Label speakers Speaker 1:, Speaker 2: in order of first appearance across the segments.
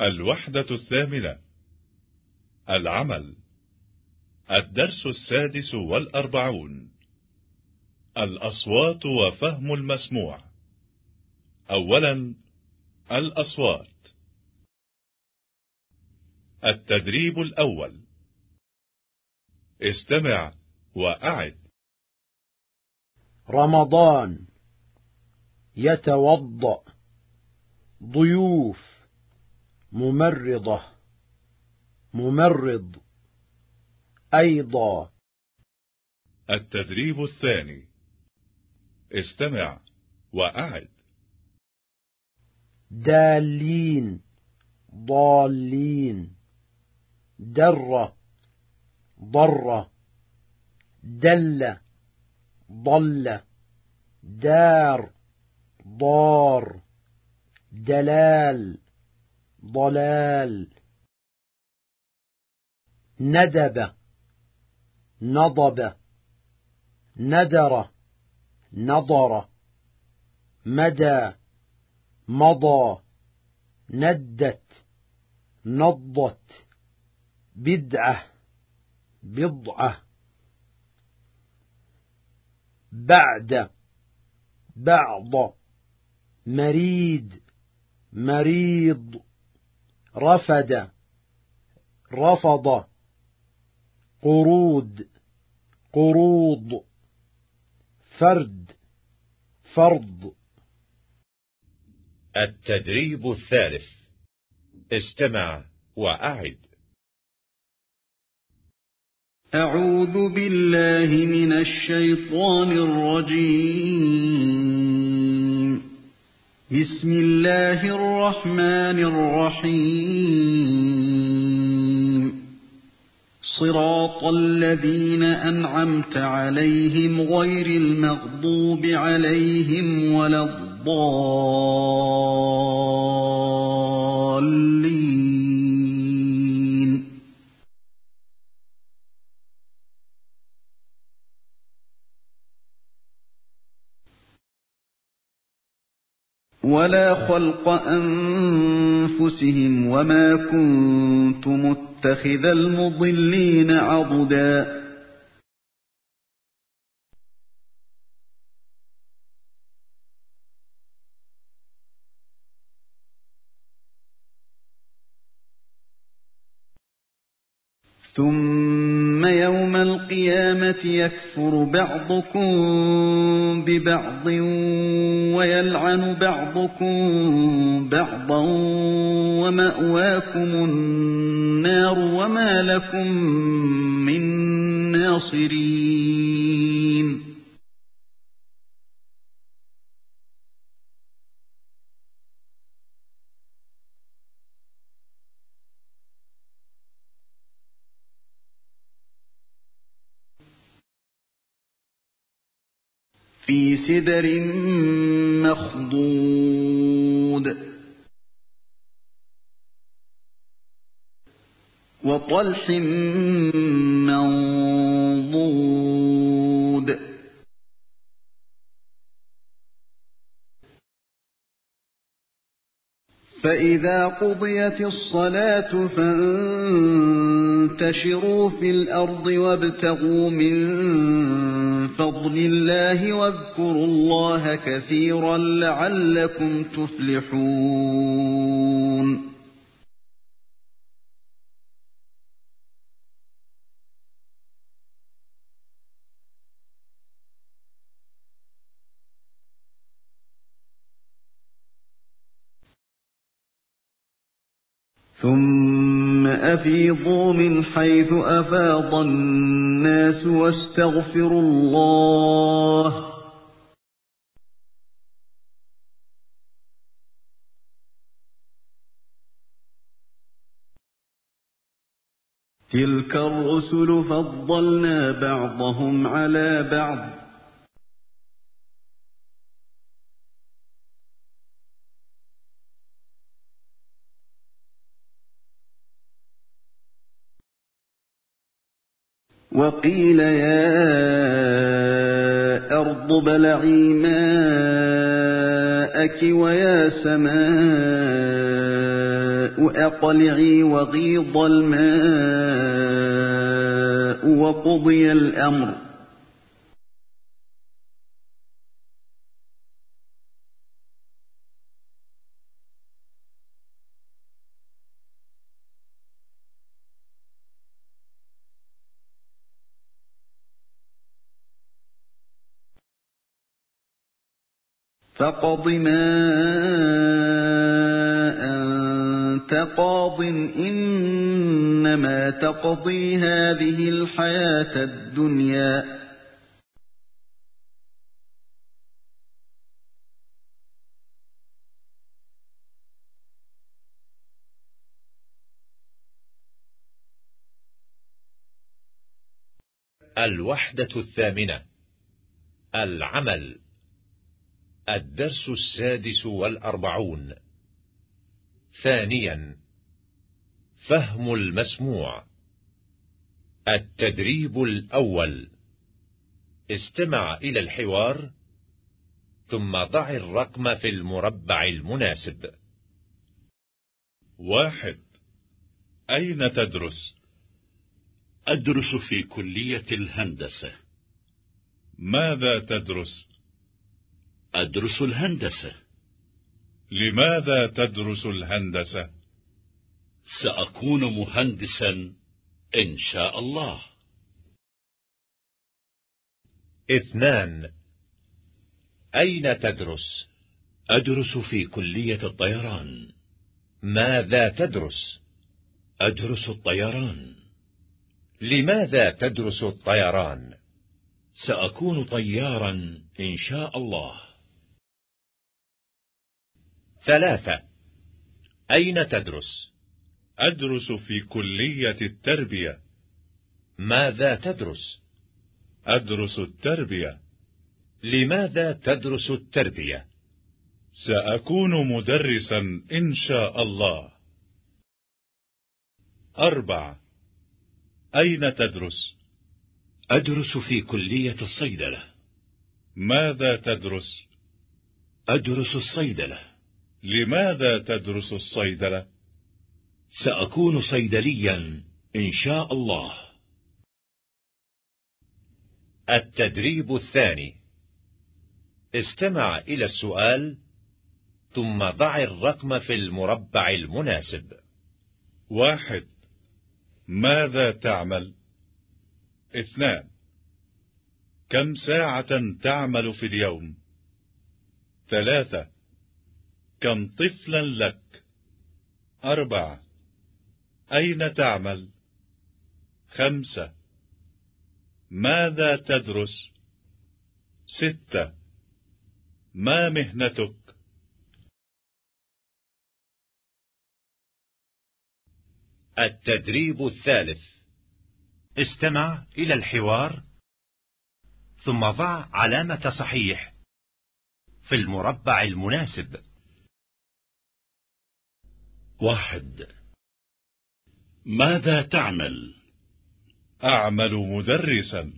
Speaker 1: الوحدة الثامنة. العمل. الدرس السادس والأربعون. الأصوات وفهم المسموع. أولا الأصوات. التدريب الأول. استمع وأعد.
Speaker 2: رمضان. يتوضأ. ضيوف. ممرضة. ممرض. أيضا.
Speaker 1: التدريب الثاني. استمع وأعد.
Speaker 2: دالين. ضالين. در ضر دل ضل دار. ضار. دلال. ضلال ندب نضب ندر نضر مدى مضى ندت نضت بدعة بضعة. بعد بعض مريد مريض. رفد رفض قرود قروض فرد فرض.
Speaker 1: التدريب الثالث. استمع وأعد.
Speaker 3: أعوذ بالله من الشيطان الرجيم. بسم الله الرحمن الرحيم. صراط الذين أنعمت عليهم غير المغضوب عليهم ولا الضالين. ولا خلق أنفسهم وما كنت متخذ المضلين عضداً ثم يوم القيامة يكفر بعضكم ببعض ويلعن بعضكم بعضا ومأواكم النار وما لكم من ناصرين. في سدر مخضود. وطلح منضود. فإذا قضيت الصلاة فانتشروا في الأرض وابتغوا من فضل الله واذكروا الله كثيرا لعلكم تفلحون. ثم أفيضوا من حيث أفاض الناس واستغفروا الله. تلك الرسل فضلنا بعضهم على بعض. وقيل يا أرض بلعي ماءك ويا سماء أقلعي وغيض الماء وقضي الأمر. فاقض ما أنت قاض إنما تقضي هذه الحياة الدنيا.
Speaker 1: الوحدة الثامنة. العمل. الدرس السادس والأربعون. ثانيا فهم المسموع. التدريب الأول. استمع إلى الحوار ثم ضع الرقم في المربع المناسب.
Speaker 4: واحد. أين تدرس؟
Speaker 5: أدرس في كلية الهندسة.
Speaker 4: ماذا تدرس؟
Speaker 5: أدرس الهندسة
Speaker 4: لماذا تدرس الهندسة؟
Speaker 5: سأكون مهندسا إن شاء الله
Speaker 1: اثنان أين تدرس؟
Speaker 5: أدرس في كلية الطيران
Speaker 1: ماذا تدرس؟
Speaker 5: أدرس الطيران
Speaker 1: لماذا تدرس الطيران؟
Speaker 5: سأكون طيارا إن شاء الله
Speaker 1: ثلاثة أين تدرس؟
Speaker 4: أدرس في كلية التربية
Speaker 1: ماذا تدرس؟
Speaker 4: أدرس التربية
Speaker 1: لماذا تدرس التربية؟
Speaker 4: سأكون مدرسا إن شاء الله أربع أين تدرس؟
Speaker 5: أدرس في كلية الصيدلة
Speaker 4: ماذا تدرس؟
Speaker 5: أدرس الصيدلة
Speaker 4: لماذا تدرس الصيدلة؟
Speaker 5: سأكون صيدليا إن شاء الله
Speaker 1: التدريب الثاني استمع إلى السؤال ثم ضع الرقم في المربع المناسب
Speaker 4: واحد ماذا تعمل؟ اثنان كم ساعة تعمل في اليوم؟ ثلاثة كم طفلا لك؟ أربعة. أين تعمل؟ خمسة. ماذا تدرس؟ ستة. ما مهنتك؟
Speaker 1: التدريب الثالث. استمع إلى الحوار. ثم ضع علامة صحيح في المربع المناسب.
Speaker 5: واحد. ماذا تعمل؟
Speaker 4: أعمل مدرسا.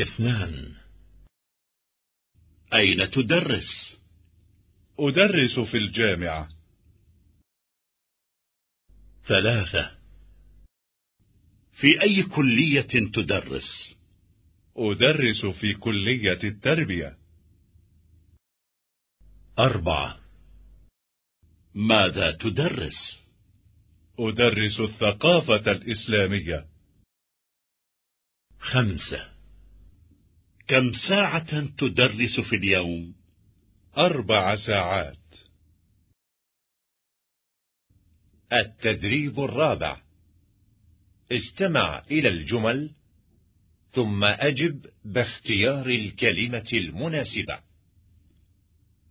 Speaker 5: اثنان. أين تدرس؟
Speaker 4: أدرس في الجامعة.
Speaker 5: ثلاثة. في أي كلية تدرس؟
Speaker 4: أدرس في كلية التربية.
Speaker 5: أربعة. ماذا تدرس؟
Speaker 4: أدرس الثقافة الإسلامية.
Speaker 5: خمسة. كم ساعة تدرس في اليوم؟
Speaker 4: أربع ساعات.
Speaker 1: التدريب الرابع. استمع إلى الجمل ثم أجب باختيار الكلمة المناسبة.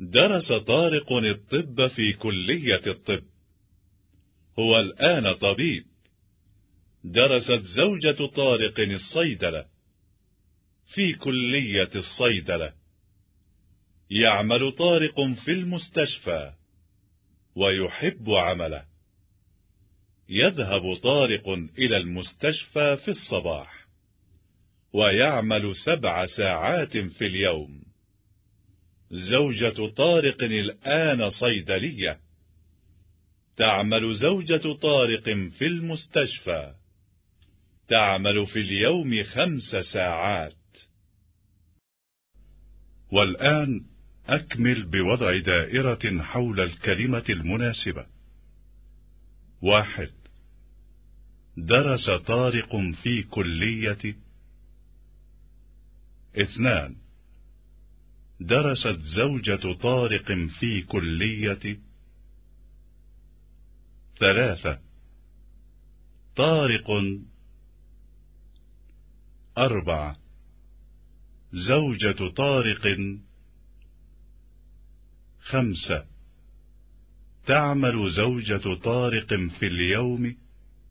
Speaker 4: درس طارق الطب في كلية الطب. هو الآن طبيب. درست زوجة طارق الصيدلة. في كلية الصيدلة. يعمل طارق في المستشفى. ويحب عمله. يذهب طارق إلى المستشفى في الصباح. ويعمل سبع ساعات في اليوم. زوجة طارق الآن صيدلية. تعمل زوجة طارق في المستشفى. تعمل في اليوم خمس ساعات. والآن أكمل بوضع دائرة حول الكلمة المناسبة. واحد. درس طارق في كلية. اثنان. درست زوجة طارق في كلية ثلاثة. طارق أربعة. زوجة طارق خمسة. تعمل زوجة طارق في اليوم